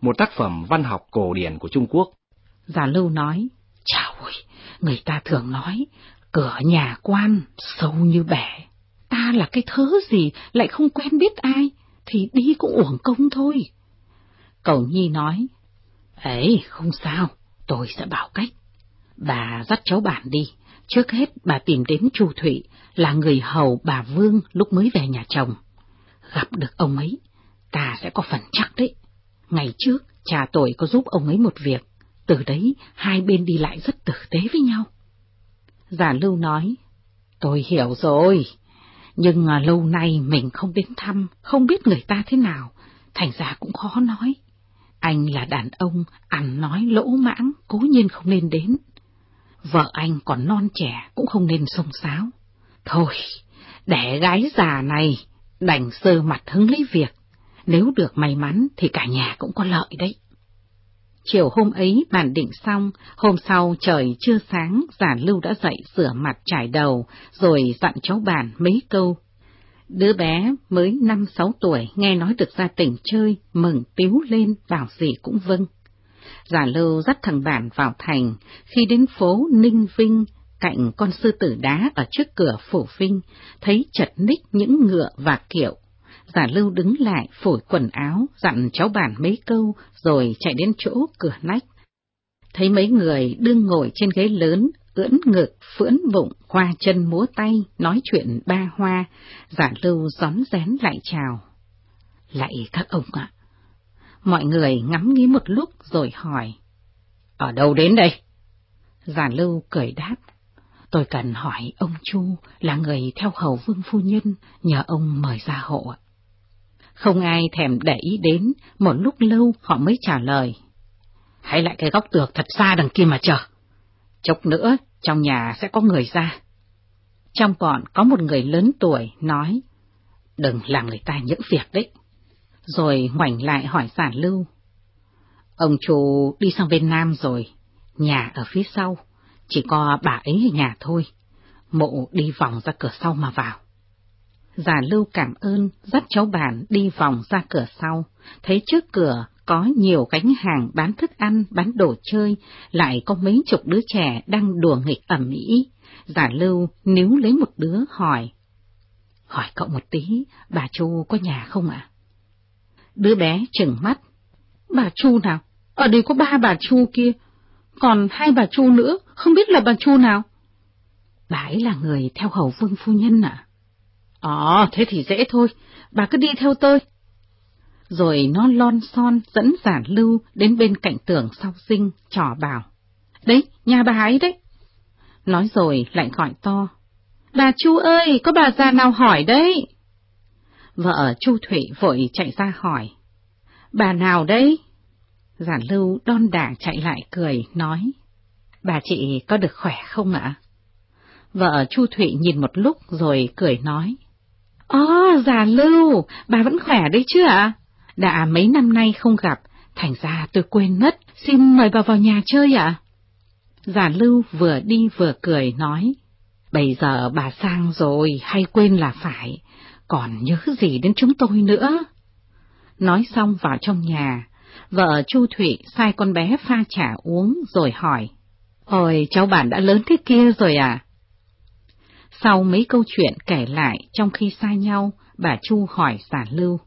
một tác phẩm văn học cổ điển của Trung Quốc. Già Lưu nói, chào ơi, người ta thường nói, cửa nhà quan sâu như bể. Ta là cái thớ gì lại không quen biết ai, thì đi cũng uổng công thôi. Cầu Nhi nói, ấy không sao, tôi sẽ bảo cách. Bà dắt cháu bản đi, trước hết bà tìm đến Chu Thụy, là người hầu bà Vương lúc mới về nhà chồng. Gặp được ông ấy, ta sẽ có phần chắc đấy. Ngày trước, cha tôi có giúp ông ấy một việc, từ đấy hai bên đi lại rất tử tế với nhau. Giả Lưu nói, tôi hiểu rồi, nhưng lâu nay mình không đến thăm, không biết người ta thế nào, thành ra cũng khó nói. Anh là đàn ông, ăn nói lỗ mãng, cố nhiên không nên đến. Vợ anh còn non trẻ, cũng không nên sông xáo. Thôi, để gái già này, đành sơ mặt hứng lấy việc. Nếu được may mắn thì cả nhà cũng có lợi đấy. Chiều hôm ấy bàn định xong, hôm sau trời chưa sáng, giản lưu đã dậy rửa mặt trải đầu, rồi dặn cháu bàn mấy câu. Đứa bé mới năm sáu tuổi nghe nói được ra tỉnh chơi, mừng tiếu lên, vào gì cũng vâng. Giả lưu dắt thằng bản vào thành, khi đến phố Ninh Vinh, cạnh con sư tử đá ở trước cửa phủ Vinh, thấy chật ních những ngựa và kiệu, Giả lưu đứng lại phổi quần áo, dặn cháu bản mấy câu, rồi chạy đến chỗ cửa nách. Thấy mấy người đương ngồi trên ghế lớn, ưỡn ngực, phưỡn bụng, khoa chân múa tay, nói chuyện ba hoa, giả lưu gión rén lại chào. Lại các ông ạ. Mọi người ngắm nghĩ một lúc rồi hỏi. Ở đâu đến đây? Giả lưu cười đáp. Tôi cần hỏi ông Chu là người theo hầu vương phu nhân, nhờ ông mời ra hộ ạ. Không ai thèm để ý đến, một lúc lâu họ mới trả lời. Hãy lại cái góc tược thật xa đằng kia mà chờ. Chốc nữa, trong nhà sẽ có người ra. Trong bọn có một người lớn tuổi nói, đừng làm người ta những việc đấy. Rồi ngoảnh lại hỏi giản lưu. Ông chủ đi sang bên Nam rồi, nhà ở phía sau, chỉ có bà ấy ở nhà thôi. Mộ đi vòng ra cửa sau mà vào già lưu cảm ơn, dắt cháu bạn đi vòng ra cửa sau, thấy trước cửa có nhiều gánh hàng bán thức ăn, bán đồ chơi, lại có mấy chục đứa trẻ đang đùa nghịch ẩm mỹ. Giả lưu níu lấy một đứa hỏi. Hỏi cậu một tí, bà Chu có nhà không ạ? Đứa bé chừng mắt. Bà Chu nào? Ở đây có ba bà Chu kia, còn hai bà Chu nữa, không biết là bà Chu nào? Bà ấy là người theo hầu vương phu nhân ạ. Ồ, thế thì dễ thôi, bà cứ đi theo tôi. Rồi nó lon son dẫn giản lưu đến bên cạnh tường sau sinh, trò bảo. Đấy, nhà bà ấy đấy. Nói rồi lại gọi to. Bà Chu ơi, có bà già nào hỏi đấy? Vợ Chu Thủy vội chạy ra hỏi. Bà nào đấy? Giản lưu đon đả chạy lại cười, nói. Bà chị có được khỏe không ạ? Vợ Chu Thụy nhìn một lúc rồi cười nói. Ồ, già lưu, bà vẫn khỏe đấy chứ ạ? Đã mấy năm nay không gặp, thành ra tôi quên mất, xin mời bà vào nhà chơi ạ. Già lưu vừa đi vừa cười nói, bây giờ bà sang rồi, hay quên là phải, còn nhớ gì đến chúng tôi nữa. Nói xong vào trong nhà, vợ Chu Thụy sai con bé pha trà uống rồi hỏi, Ôi, cháu bạn đã lớn thế kia rồi à? Sau mấy câu chuyện kể lại trong khi xa nhau, bà Chu hỏi giả lưu.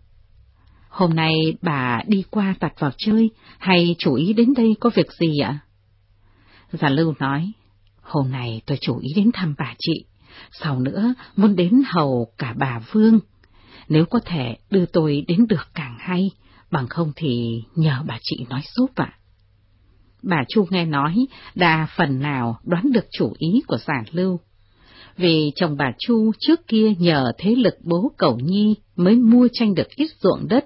Hôm nay bà đi qua tặt vào chơi, hay chủ ý đến đây có việc gì ạ? Giả lưu nói, hôm nay tôi chủ ý đến thăm bà chị, sau nữa muốn đến hầu cả bà Vương. Nếu có thể đưa tôi đến được càng hay, bằng không thì nhờ bà chị nói giúp ạ. Bà Chu nghe nói, đa phần nào đoán được chủ ý của giả lưu, vì chồng bà Chu trước kia nhờ thế lực bố cậu Nhi mới mua tranh được ít ruộng đất,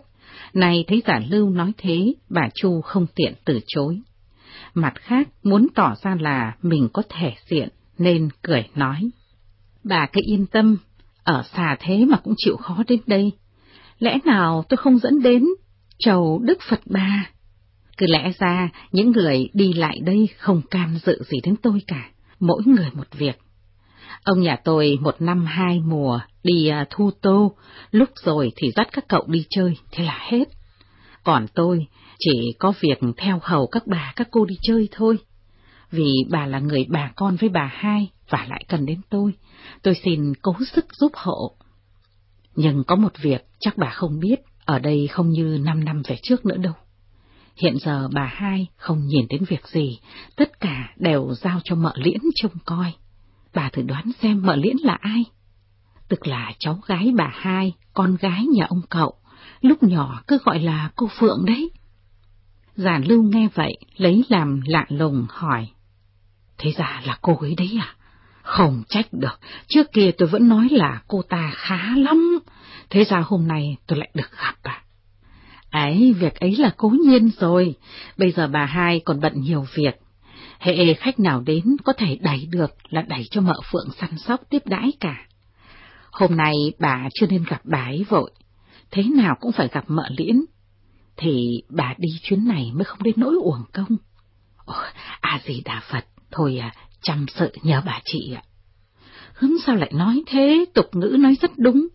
nay thấy giả lưu nói thế, bà Chu không tiện từ chối. Mặt khác muốn tỏ ra là mình có thể diện nên cười nói. Bà cứ yên tâm, ở xa thế mà cũng chịu khó đến đây. Lẽ nào tôi không dẫn đến chầu Đức Phật bà? Cứ lẽ ra những người đi lại đây không can dự gì đến tôi cả, mỗi người một việc. Ông nhà tôi một năm hai mùa đi à, thu tô, lúc rồi thì dắt các cậu đi chơi, thế là hết. Còn tôi chỉ có việc theo hầu các bà các cô đi chơi thôi. Vì bà là người bà con với bà hai và lại cần đến tôi, tôi xin cố sức giúp hộ. Nhưng có một việc chắc bà không biết, ở đây không như năm năm về trước nữa đâu. Hiện giờ bà hai không nhìn đến việc gì, tất cả đều giao cho mợ liễn trông coi. Bà thử đoán xem mợ liễn là ai? Tức là cháu gái bà hai, con gái nhà ông cậu, lúc nhỏ cứ gọi là cô Phượng đấy. Giản lưu nghe vậy, lấy làm lạ lùng hỏi. Thế ra là cô ấy đấy à? Không trách được, trước kia tôi vẫn nói là cô ta khá lắm, thế ra hôm nay tôi lại được gặp à. Ấy, việc ấy là cố nhiên rồi, bây giờ bà hai còn bận nhiều việc. Hệ khách nào đến có thể đẩy được là đẩy cho mợ Phượng săn sóc tiếp đãi cả. Hôm nay bà chưa nên gặp bà ấy vội, thế nào cũng phải gặp mợ liễn, thì bà đi chuyến này mới không đến nỗi uổng công. Ồ, à gì đà Phật, thôi à, chăm sự nhờ bà chị ạ. Hứng sao lại nói thế, tục ngữ nói rất đúng.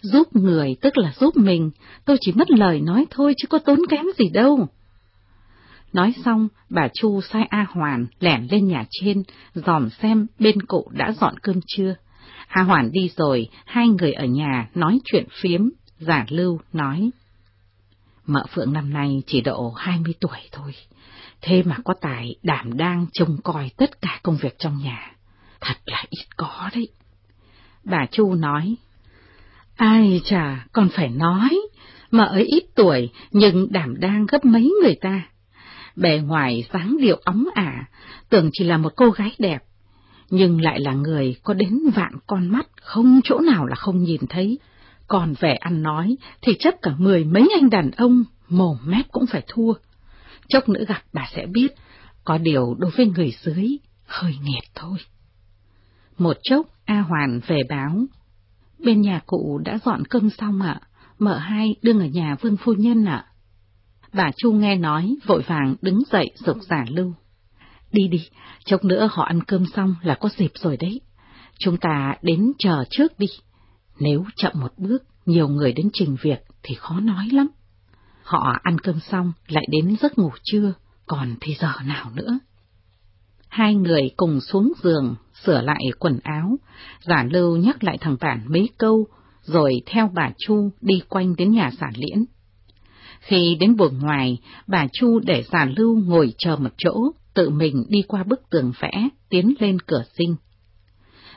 Giúp người tức là giúp mình, tôi chỉ mất lời nói thôi chứ có tốn kém gì đâu. Nói xong, bà Chu sai A Hoàn lẻn lên nhà trên, dòm xem bên cụ đã dọn cơm chưa. A Hoàn đi rồi, hai người ở nhà nói chuyện phiếm, giả lưu nói. Mợ Phượng năm nay chỉ độ hai mươi tuổi thôi, thế mà có tài đảm đang trông coi tất cả công việc trong nhà. Thật là ít có đấy. Bà Chu nói, Ai chà, còn phải nói, mợ ấy ít tuổi nhưng đảm đang gấp mấy người ta. Bề ngoài dáng điệu ấm ả, tưởng chỉ là một cô gái đẹp, nhưng lại là người có đến vạn con mắt, không chỗ nào là không nhìn thấy. Còn vẻ ăn nói thì chấp cả mười mấy anh đàn ông, mồm mép cũng phải thua. Chốc nữa gặp bà sẽ biết, có điều đối với người dưới, hơi nghẹt thôi. Một chốc, A Hoàn về báo. Bên nhà cụ đã dọn cơm xong ạ, mợ hai đương ở nhà vương phu nhân ạ. Bà Chu nghe nói, vội vàng đứng dậy dục giả lưu. Đi đi, chốc nữa họ ăn cơm xong là có dịp rồi đấy. Chúng ta đến chờ trước đi. Nếu chậm một bước, nhiều người đến trình việc thì khó nói lắm. Họ ăn cơm xong lại đến giấc ngủ trưa, còn thì giờ nào nữa. Hai người cùng xuống giường, sửa lại quần áo, giả lưu nhắc lại thằng Tản mấy câu, rồi theo bà Chu đi quanh đến nhà sản liễn. Khi đến buồng ngoài, bà Chu để giả lưu ngồi chờ một chỗ, tự mình đi qua bức tường vẽ, tiến lên cửa sinh.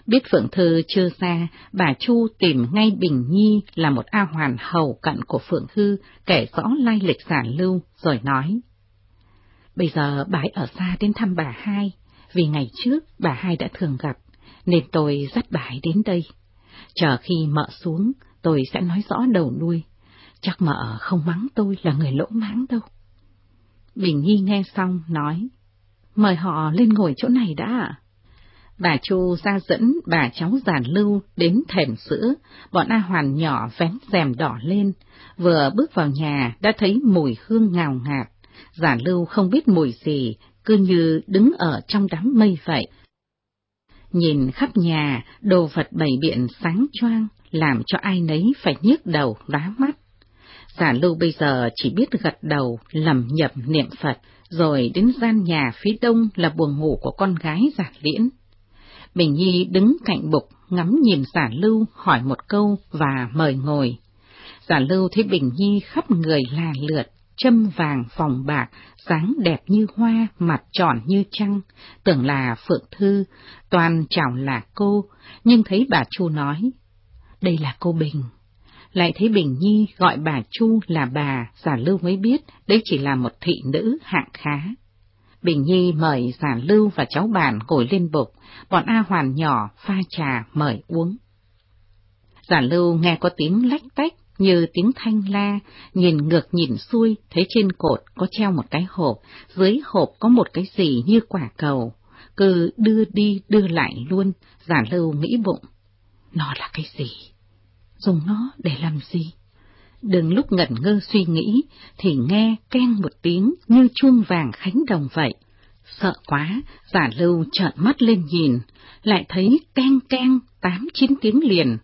Biết Phượng Thư chưa ra, bà Chu tìm ngay Bình Nhi là một A hoàn hầu cận của Phượng Thư, kể rõ lai lịch giả lưu, rồi nói. Bây giờ bà ở xa đến thăm bà hai, vì ngày trước bà hai đã thường gặp, nên tôi dắt bà ấy đến đây. Chờ khi mợ xuống, tôi sẽ nói rõ đầu đuôi. Chắc mợ không mắng tôi là người lỗ mãng đâu. Bình Nhi nghe xong, nói, mời họ lên ngồi chỗ này đã ạ. Bà Chu ra dẫn bà cháu giản lưu đến thềm sữa, bọn A Hoàn nhỏ vén rèm đỏ lên, vừa bước vào nhà đã thấy mùi hương ngào ngạt. Giản lưu không biết mùi gì, cứ như đứng ở trong đám mây vậy. Nhìn khắp nhà, đồ vật bày biện sáng choang, làm cho ai nấy phải nhức đầu đá mắt. Giả lưu bây giờ chỉ biết gật đầu, lầm nhập niệm Phật, rồi đến gian nhà phía đông là buồng ngủ của con gái giả liễn. Bình Nhi đứng cạnh bục, ngắm nhìn giả lưu, hỏi một câu và mời ngồi. Giả lưu thấy Bình Nhi khắp người là lượt, châm vàng phòng bạc, dáng đẹp như hoa, mặt tròn như trăng, tưởng là Phượng Thư, toàn chào là cô, nhưng thấy bà Chu nói, đây là cô Bình. Lại thấy Bình Nhi gọi bà Chu là bà, giả lưu mới biết đây chỉ là một thị nữ hạng khá. Bình Nhi mời giả lưu và cháu bạn ngồi lên bục, bọn A Hoàn nhỏ pha trà mời uống. Giả lưu nghe có tiếng lách tách, như tiếng thanh la, nhìn ngược nhìn xuôi, thấy trên cột có treo một cái hộp, dưới hộp có một cái gì như quả cầu, cứ đưa đi đưa lại luôn, giả lưu nghĩ bụng. Nó là cái gì? Dùng nó để làm gì? Đừng lúc ngẩn ngơ suy nghĩ, thì nghe keng một tiếng như chuông vàng khánh đồng vậy. Sợ quá, giả lưu trợn mắt lên nhìn, lại thấy keng keng tám chín tiếng liền.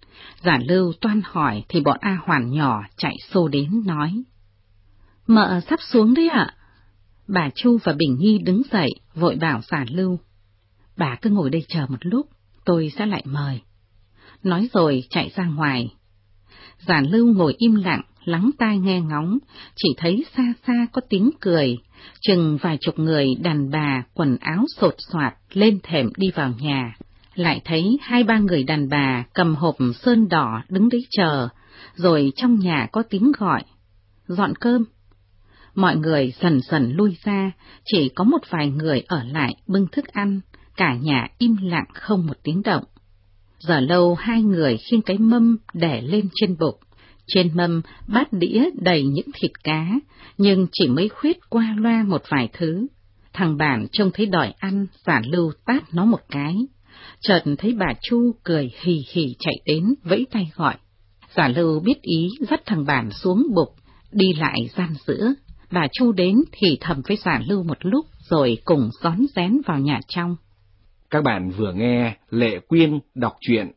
Giả lưu toan hỏi thì bọn A Hoàn nhỏ chạy xô đến nói. Mợ sắp xuống đấy ạ. Bà Chu và Bình Nhi đứng dậy, vội bảo giả lưu. Bà cứ ngồi đây chờ một lúc, tôi sẽ lại mời. Nói rồi chạy ra ngoài giản lưu ngồi im lặng, lắng tai nghe ngóng, chỉ thấy xa xa có tiếng cười, chừng vài chục người đàn bà quần áo sột soạt lên thềm đi vào nhà. Lại thấy hai ba người đàn bà cầm hộp sơn đỏ đứng đấy chờ, rồi trong nhà có tiếng gọi. Dọn cơm. Mọi người sần sần lui ra, chỉ có một vài người ở lại bưng thức ăn, cả nhà im lặng không một tiếng động. Giờ lâu hai người khiêng cái mâm đẻ lên trên bục, trên mâm bát đĩa đầy những thịt cá, nhưng chỉ mới khuyết qua loa một vài thứ. Thằng bản trông thấy đòi ăn, giả lưu tát nó một cái. Chợt thấy bà Chu cười hì hì chạy đến, vẫy tay gọi. Giả lưu biết ý dắt thằng bản xuống bục, đi lại gian giữa. Bà Chu đến thì thầm với giả lưu một lúc rồi cùng xón rén vào nhà trong. Các bạn vừa nghe Lệ Quyên đọc truyện